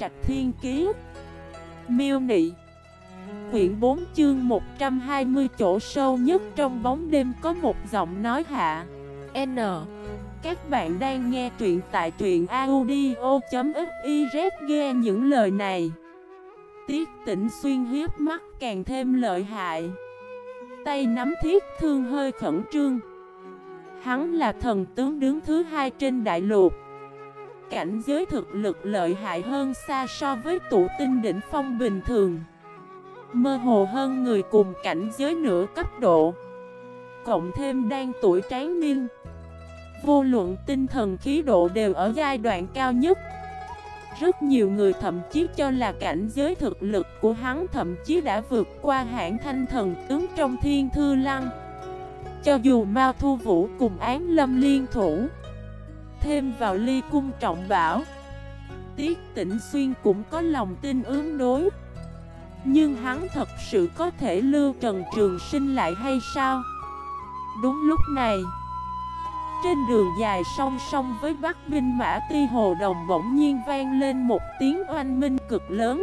Trạch Thiên Kiế Miêu Nị. Quyển 4 chương 120 chỗ sâu nhất trong bóng đêm có một giọng nói hạ. N. Các bạn đang nghe truyện tại truyện audio.xyz Nghe những lời này. Tiết tỉnh xuyên hiếp mắt càng thêm lợi hại. Tay nắm thiết thương hơi khẩn trương. Hắn là thần tướng đứng thứ hai trên đại lục. Cảnh giới thực lực lợi hại hơn xa so với tụ tinh đỉnh phong bình thường. Mơ hồ hơn người cùng cảnh giới nửa cấp độ. Cộng thêm đang tuổi tráng niên. Vô luận tinh thần khí độ đều ở giai đoạn cao nhất. Rất nhiều người thậm chí cho là cảnh giới thực lực của hắn thậm chí đã vượt qua hãng thanh thần tướng trong thiên thư lăng. Cho dù Mao Thu Vũ cùng án lâm liên thủ Thêm vào ly cung trọng bảo. Tiết tỉnh xuyên cũng có lòng tin ứng đối. Nhưng hắn thật sự có thể lưu Trần Trường Sinh lại hay sao? Đúng lúc này, Trên đường dài song song với Bắc Binh Mã Ti Hồ Đồng bỗng nhiên vang lên một tiếng oanh minh cực lớn.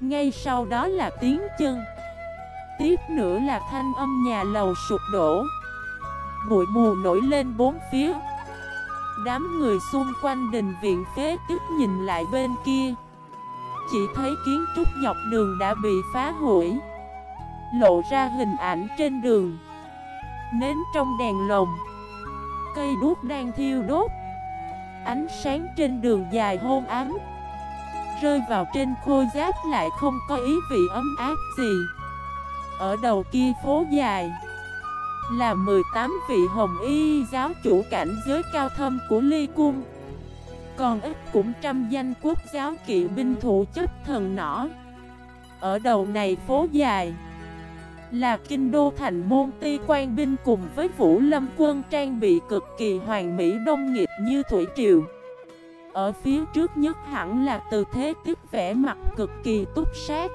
Ngay sau đó là tiếng chân, Tiếp nữa là thanh âm nhà lầu sụp đổ. Bụi mù nổi lên bốn phía. Đám người xung quanh đình viện phế tức nhìn lại bên kia. Chỉ thấy kiến trúc dọc đường đã bị phá hủy. Lộ ra hình ảnh trên đường. Nến trong đèn lồng. Cây đuốc đang thiêu đốt. Ánh sáng trên đường dài hôn ám. Rơi vào trên khôi giáp lại không có ý vị ấm áp gì. Ở đầu kia phố dài là 18 vị hồng y giáo chủ cảnh giới cao thâm của Ly Cung. Còn ít cũng trăm danh quốc giáo kỵ binh thủ chấp thần nỏ. Ở đầu này phố dài Là kinh đô thành môn ti quan binh cùng với vũ lâm quân trang bị cực kỳ hoàn mỹ đông nghiệp như thủy triều. Ở phía trước nhất hẳn là từ thế tiếp vẽ mặt cực kỳ túc sát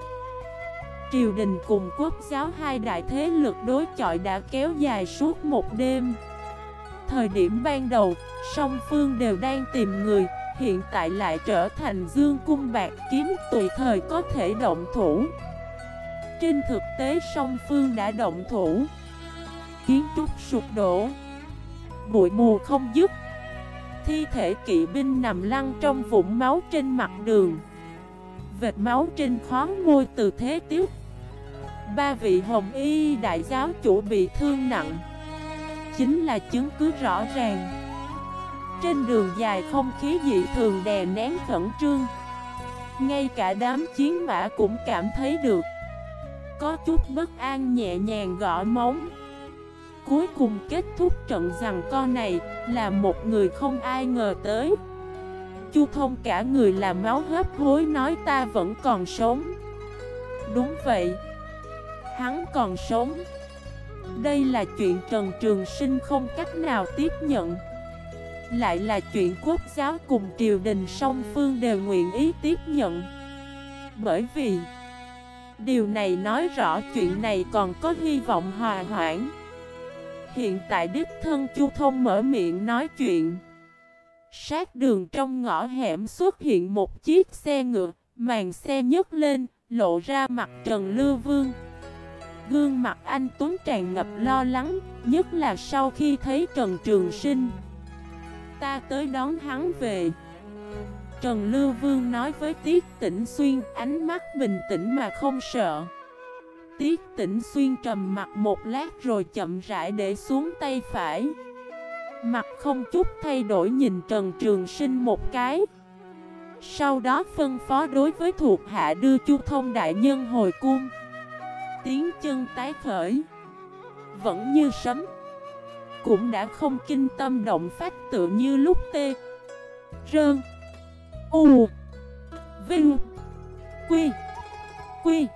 triều đình cùng quốc giáo hai đại thế lực đối chọi đã kéo dài suốt một đêm. Thời điểm ban đầu, song phương đều đang tìm người, hiện tại lại trở thành dương cung bạc kiếm tùy thời có thể động thủ. Trên thực tế song phương đã động thủ. Kiến trúc sụp đổ. Bụi mù không dứt. Thi thể kỵ binh nằm lăn trong vũng máu trên mặt đường. Vệt máu trên khó môi từ thế tiếp Ba vị hồng y đại giáo chủ bị thương nặng. Chính là chứng cứ rõ ràng. Trên đường dài không khí dị thường đè nén khẩn trương. Ngay cả đám chiến mã cũng cảm thấy được. Có chút bất an nhẹ nhàng gõ móng. Cuối cùng kết thúc trận rằng con này là một người không ai ngờ tới. Chu thông cả người là máu hấp hối nói ta vẫn còn sống. Đúng vậy. Hắn còn sống. Đây là chuyện Trần Trường Sinh không cách nào tiếp nhận. Lại là chuyện quốc giáo cùng triều đình song phương đều nguyện ý tiếp nhận. Bởi vì, Điều này nói rõ chuyện này còn có hy vọng hòa hoãn. Hiện tại Đức Thân Chu Thông mở miệng nói chuyện. Sát đường trong ngõ hẻm xuất hiện một chiếc xe ngựa, Màn xe nhấc lên, Lộ ra mặt Trần Lưu Vương. Gương mặt anh Tuấn tràn ngập lo lắng, Nhất là sau khi thấy Trần Trường Sinh. Ta tới đón hắn về. Trần Lưu Vương nói với Tiết Tĩnh Xuyên, Ánh mắt bình tĩnh mà không sợ. Tiết Tĩnh Xuyên trầm mặt một lát rồi chậm rãi để xuống tay phải. Mặt không chút thay đổi nhìn Trần Trường Sinh một cái. Sau đó phân phó đối với thuộc hạ đưa Chu Thông Đại Nhân hồi cung tiếng chân tái khởi. Vẫn như sấm. Cũng đã không kinh tâm động phát tự như lúc tê. Rơn. U. Vinh. Quy. Quy.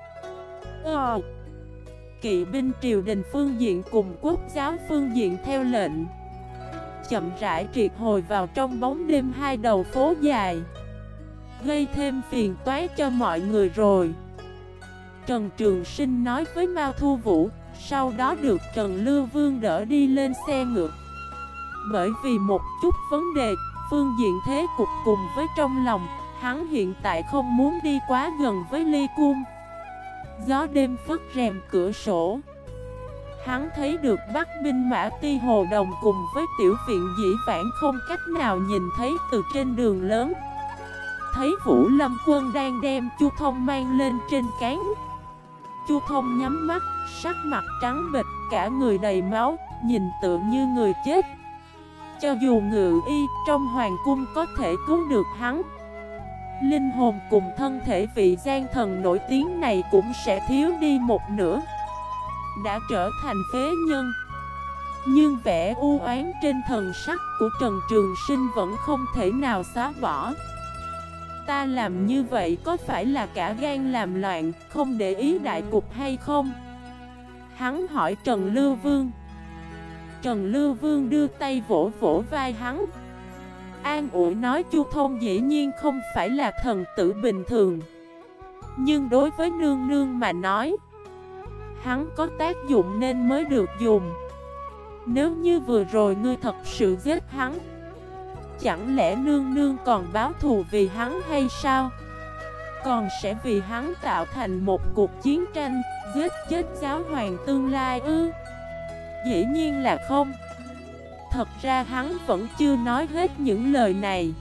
Ờ. Kỵ binh triều đình phương diện cùng quốc giáo phương diện theo lệnh. Chậm rãi triệt hồi vào trong bóng đêm hai đầu phố dài. Gây thêm phiền toái cho mọi người rồi. Trần Trường Sinh nói với Mao Thu Vũ, Sau đó được Trần Lưu Vương đỡ đi lên xe ngược. Bởi vì một chút vấn đề, Phương diện thế cục cùng với trong lòng, Hắn hiện tại không muốn đi quá gần với ly cung. Gió đêm phất rèm cửa sổ. Hắn thấy được Bắc binh mã ti hồ đồng cùng với tiểu viện dĩ vãn không cách nào nhìn thấy từ trên đường lớn. Thấy Vũ Lâm quân đang đem Chu Thông mang lên trên cán. Chu Thông nhắm mắt, sắc mặt trắng bịch, cả người đầy máu, nhìn tựa như người chết. Cho dù ngự y trong hoàng cung có thể cứu được hắn Linh hồn cùng thân thể vị gian thần nổi tiếng này cũng sẽ thiếu đi một nửa. Đã trở thành phế nhân Nhưng vẻ u oán trên thần sắc của Trần Trường Sinh vẫn không thể nào xóa bỏ. Ta làm như vậy có phải là cả gan làm loạn, không để ý đại cục hay không? Hắn hỏi Trần Lưu Vương. Trần Lưu Vương đưa tay vỗ vỗ vai hắn. An ủi nói Chu Thông dĩ nhiên không phải là thần tử bình thường. Nhưng đối với nương nương mà nói Hắn có tác dụng nên mới được dùng. Nếu như vừa rồi ngươi thật sự giết hắn Chẳng lẽ nương nương còn báo thù vì hắn hay sao? Còn sẽ vì hắn tạo thành một cuộc chiến tranh, Giết chết giáo hoàng tương lai ư? Dĩ nhiên là không. Thật ra hắn vẫn chưa nói hết những lời này.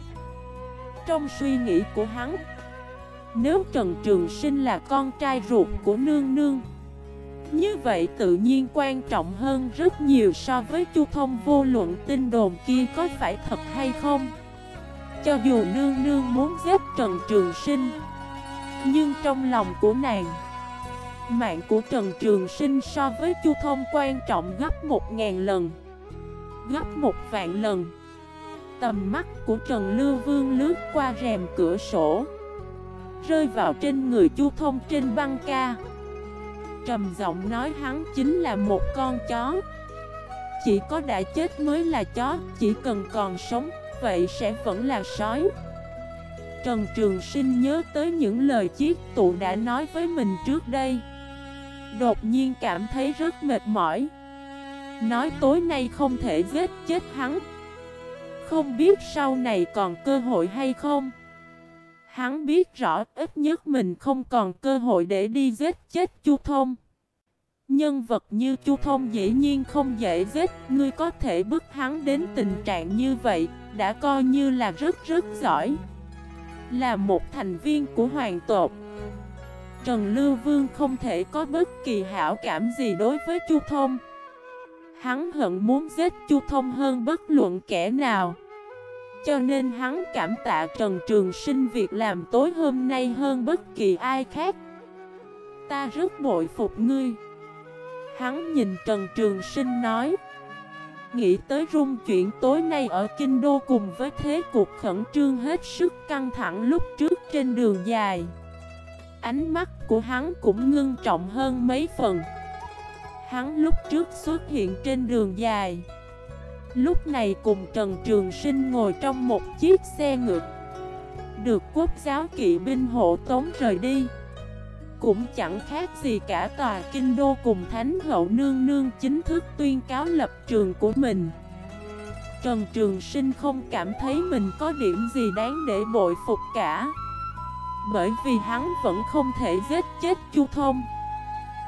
Trong suy nghĩ của hắn, Nếu Trần Trường Sinh là con trai ruột của nương nương như vậy tự nhiên quan trọng hơn rất nhiều so với Chu Thông vô luận tin đồn kia có phải thật hay không. Cho dù nương nương muốn giết Trần Trường Sinh, Nhưng trong lòng của nàng, Mạng của Trần Trường Sinh so với Chu Thông quan trọng gấp một ngàn lần, Gấp một vạn lần. Tầm mắt của Trần Lưu Vương lướt qua rèm cửa sổ, Rơi vào trên người Chu Thông trên băng ca. Trầm giọng nói hắn chính là một con chó. Chỉ có đã chết mới là chó, Chỉ cần còn sống, Vậy sẽ vẫn là sói. Trần Trường Sinh nhớ tới những lời chiếc tụ đã nói với mình trước đây. Đột nhiên cảm thấy rất mệt mỏi. Nói tối nay không thể giết chết hắn. Không biết sau này còn cơ hội hay không. Hắn biết rõ ít nhất mình không còn cơ hội để đi giết chết Chu Thông. Nhân vật như Chu Thông dĩ nhiên không dễ giết, Ngươi có thể bức hắn đến tình trạng như vậy, Đã coi như là rất rất giỏi. Là một thành viên của hoàng tộc. Trần Lưu Vương không thể có bất kỳ hảo cảm gì đối với Chu Thông. Hắn hận muốn giết Chu Thông hơn bất luận kẻ nào. Cho nên hắn cảm tạ Trần Trường Sinh việc làm tối hôm nay hơn bất kỳ ai khác. Ta rất bội phục ngươi. Hắn nhìn Trần Trường Sinh nói, Nghĩ tới rung chuyện tối nay ở Kinh Đô cùng với thế cuộc khẩn trương hết sức căng thẳng lúc trước trên đường dài, Ánh mắt của hắn cũng ngưng trọng hơn mấy phần. Hắn lúc trước xuất hiện trên đường dài Lúc này cùng Trần Trường Sinh ngồi trong một chiếc xe ngựa. Được quốc giáo kỵ binh hộ tống rời đi. Cũng chẳng khác gì cả tòa kinh đô cùng Thánh Hậu Nương Nương chính thức tuyên cáo lập trường của mình. Trần Trường Sinh không cảm thấy mình có điểm gì đáng để bội phục cả. Bởi vì hắn vẫn không thể giết chết Chu Thông.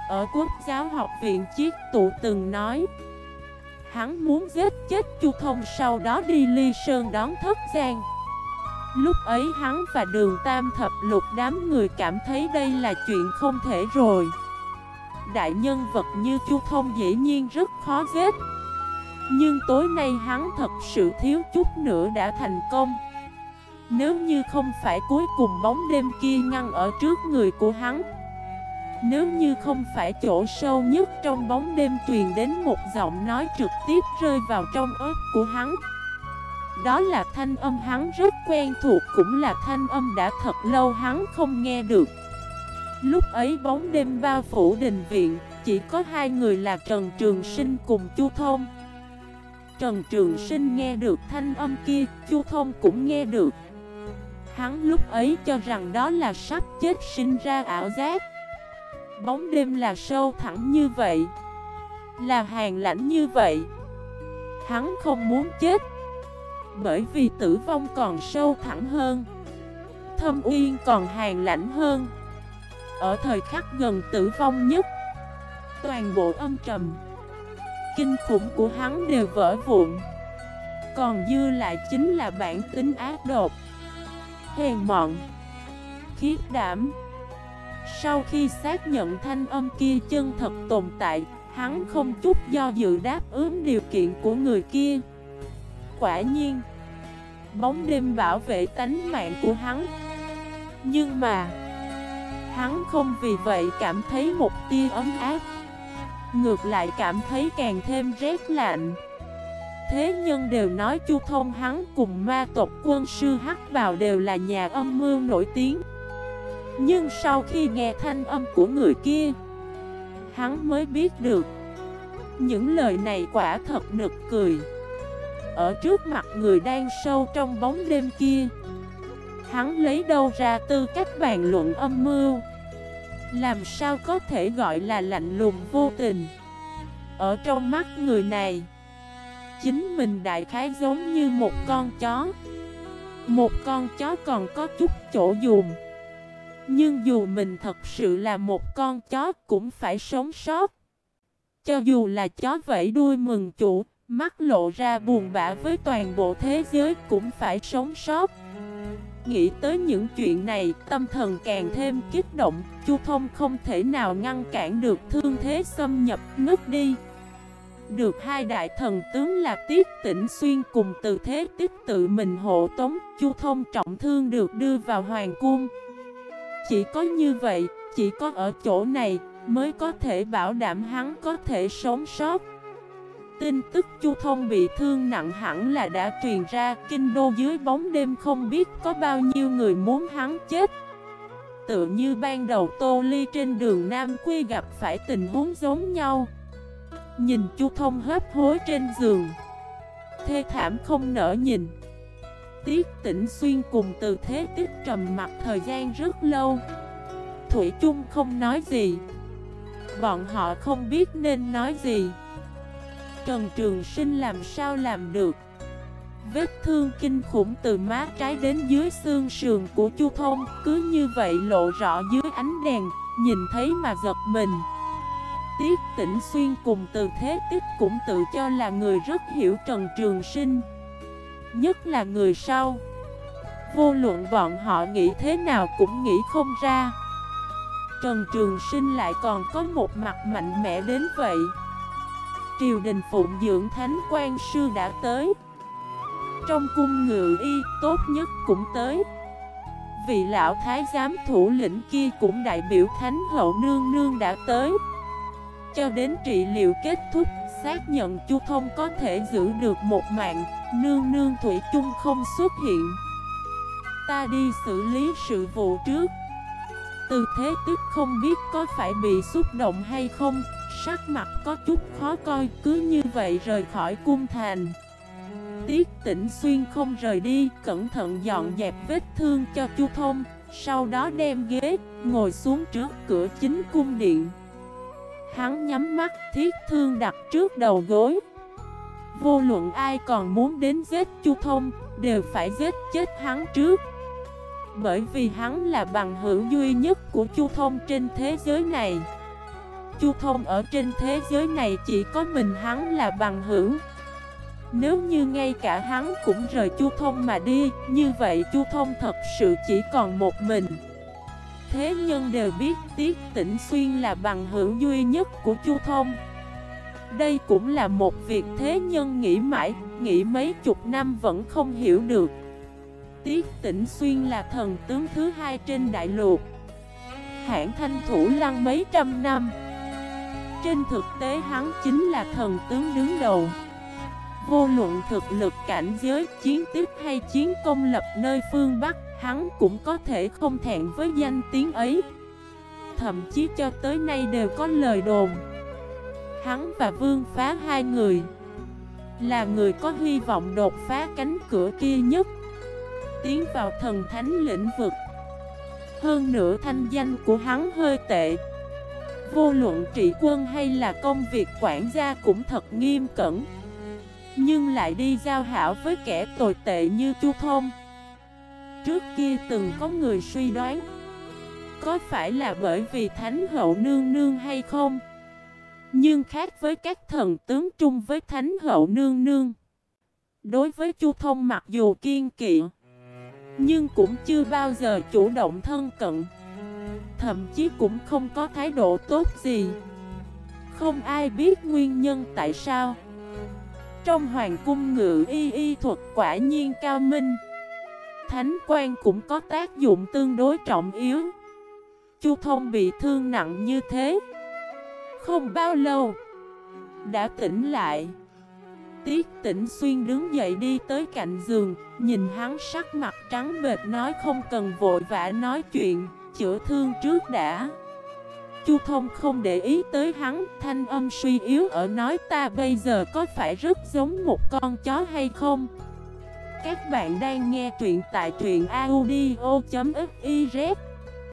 Ở quốc giáo học viện Chiết tụ từng nói Hắn muốn giết chết Chu Thông sau đó đi ly sơn đón thất gian Lúc ấy hắn và đường tam thập lục đám người cảm thấy đây là chuyện không thể rồi. Đại nhân vật như Chu Thông dĩ nhiên rất khó giết. Nhưng tối nay hắn thật sự thiếu chút nữa đã thành công. Nếu như không phải cuối cùng bóng đêm kia ngăn ở trước người của hắn nếu như không phải chỗ sâu nhất trong bóng đêm truyền đến một giọng nói trực tiếp rơi vào trong ớt của hắn. Đó là thanh âm hắn rất quen thuộc cũng là thanh âm đã thật lâu hắn không nghe được. Lúc ấy bóng đêm bao phủ đình viện, Chỉ có hai người là Trần Trường Sinh cùng Chu Thông. Trần Trường Sinh nghe được thanh âm kia, Chu Thông cũng nghe được. Hắn lúc ấy cho rằng đó là sắp chết sinh ra ảo giác. Bóng đêm là sâu thẳng như vậy, Là hàng lãnh như vậy. Hắn không muốn chết, Bởi vì tử vong còn sâu thẳng hơn, thâm uyên còn hàng lãnh hơn. Ở thời khắc gần tử vong nhất, Toàn bộ âm trầm, Kinh khủng của hắn đều vỡ vụn. Còn dư lại chính là bản tính ác độc, Hèn mọn Khiết đảm. Sau khi xác nhận thanh âm kia chân thật tồn tại, Hắn không chút do dự đáp ứng điều kiện của người kia. Quả nhiên, Bóng đêm bảo vệ tánh mạng của hắn. Nhưng mà, Hắn không vì vậy cảm thấy một tia ấm áp. Ngược lại cảm thấy càng thêm rét lạnh. Thế nhân đều nói Chu Thông hắn cùng ma tộc quân sư Hắc vào đều là nhà âm mưu nổi tiếng. Nhưng sau khi nghe thanh âm của người kia, Hắn mới biết được, Những lời này quả thật nực cười. Ở trước mặt người đang sâu trong bóng đêm kia, Hắn lấy đâu ra tư cách bàn luận âm mưu? Làm sao có thể gọi là lạnh lùng vô tình? Ở trong mắt người này, Chính mình đại khái giống như một con chó. Một con chó còn có chút chỗ dùng nhưng dù mình thật sự là một con chó cũng phải sống sót. Cho dù là chó vẫy đuôi mừng chủ Mắt lộ ra buồn bã với toàn bộ thế giới cũng phải sống sót. Nghĩ tới những chuyện này, tâm thần càng thêm kích động Chu Thông không thể nào ngăn cản được thương thế xâm nhập ngất đi. Được hai đại thần tướng là Tiết Tĩnh Xuyên cùng từ thế tích tự mình hộ tống Chu Thông trọng thương được đưa vào hoàng cung. Chỉ có như vậy, chỉ có ở chỗ này mới có thể bảo đảm hắn có thể sống sót. Tin tức Chu Thông bị thương nặng hẳn là đã truyền ra Kinh đô dưới bóng đêm không biết có bao nhiêu người muốn hắn chết. Tự như ban đầu Tô Ly trên đường Nam Quy gặp phải tình huống giống nhau. Nhìn Chu Thông hấp hối trên giường Thê thảm không nở nhìn. Tiết Tĩnh xuyên cùng từ thế tiết trầm mặt thời gian rất lâu. Thủy chung không nói gì. Bọn họ không biết nên nói gì. Trần Trường Sinh làm sao làm được? Vết thương kinh khủng từ má trái đến dưới xương sườn của Chu Thông Cứ như vậy lộ rõ dưới ánh đèn, Nhìn thấy mà giật mình. Tiết Tĩnh Xuyên cùng từ thế tích cũng tự cho là người rất hiểu Trần Trường Sinh. Nhất là người sau. Vô luận bọn họ nghĩ thế nào cũng nghĩ không ra. Trần Trường Sinh lại còn có một mặt mạnh mẽ đến vậy. Triều đình phụng dưỡng thánh quan sư đã tới. Trong cung ngự y tốt nhất cũng tới. Vị lão thái giám thủ lĩnh kia cũng đại biểu thánh hậu nương nương đã tới. Cho đến trị liệu kết thúc, xác nhận Chu Thông có thể giữ được một mạng, nương nương Thủy chung không xuất hiện. Ta đi xử lý sự vụ trước. Từ thế tức không biết có phải bị xúc động hay không, sắc mặt có chút khó coi, cứ như vậy rời khỏi cung thành. Tiết tỉnh xuyên không rời đi, cẩn thận dọn dẹp vết thương cho Chu Thông, sau đó đem ghế, ngồi xuống trước cửa chính cung điện. Hắn nhắm mắt thiết thương đặt trước đầu gối Vô luận ai còn muốn đến giết Chu Thông, Đều phải giết chết hắn trước. Bởi vì hắn là bằng hữu duy nhất của Chu Thông trên thế giới này. Chu Thông ở trên thế giới này chỉ có mình hắn là bằng hữu. Nếu như ngay cả hắn cũng rời Chu Thông mà đi, Như vậy Chu Thông thật sự chỉ còn một mình. Thế nhân đều biết Tiết Tĩnh Xuyên là bằng hữu duy nhất của Chu Thông. Đây cũng là một việc thế nhân nghĩ mãi, nghĩ mấy chục năm vẫn không hiểu được. Tiết Tĩnh Xuyên là thần tướng thứ hai trên đại lục. Hãng thanh thủ lăng mấy trăm năm. Trên thực tế hắn chính là thần tướng đứng đầu. Vô luận thực lực cảnh giới chiến tiếp hay chiến công lập nơi phương Bắc Hắn cũng có thể không thẹn với danh tiếng ấy. Thậm chí cho tới nay đều có lời đồn. Hắn và Vương Phá hai người. Là người có hy vọng đột phá cánh cửa kia nhất. Tiến vào thần thánh lĩnh vực. Hơn nữa thanh danh của hắn hơi tệ. Vô luận trị quân hay là công việc quản gia cũng thật nghiêm cẩn. Nhưng lại đi giao hảo với kẻ tồi tệ như Chu Thông. Trước kia từng có người suy đoán, Có phải là bởi vì Thánh Hậu Nương Nương hay không? Nhưng khác với các thần tướng trung với Thánh Hậu Nương Nương. Đối với Chu Thông mặc dù kiên kỵ, Nhưng cũng chưa bao giờ chủ động thân cận. Thậm chí cũng không có thái độ tốt gì. Không ai biết nguyên nhân tại sao. Trong hoàng cung ngự y y thuật quả nhiên cao minh. Thánh quan cũng có tác dụng tương đối trọng yếu. Chu thông bị thương nặng như thế. Không bao lâu, Đã tỉnh lại. Tiết tỉnh xuyên đứng dậy đi tới cạnh giường, Nhìn hắn sắc mặt trắng bệt nói không cần vội vã nói chuyện, Chữa thương trước đã. Chu thông không để ý tới hắn, Thanh âm suy yếu ở nói ta bây giờ có phải rất giống một con chó hay không? Các bạn đang nghe truyện tại truyện audio.fif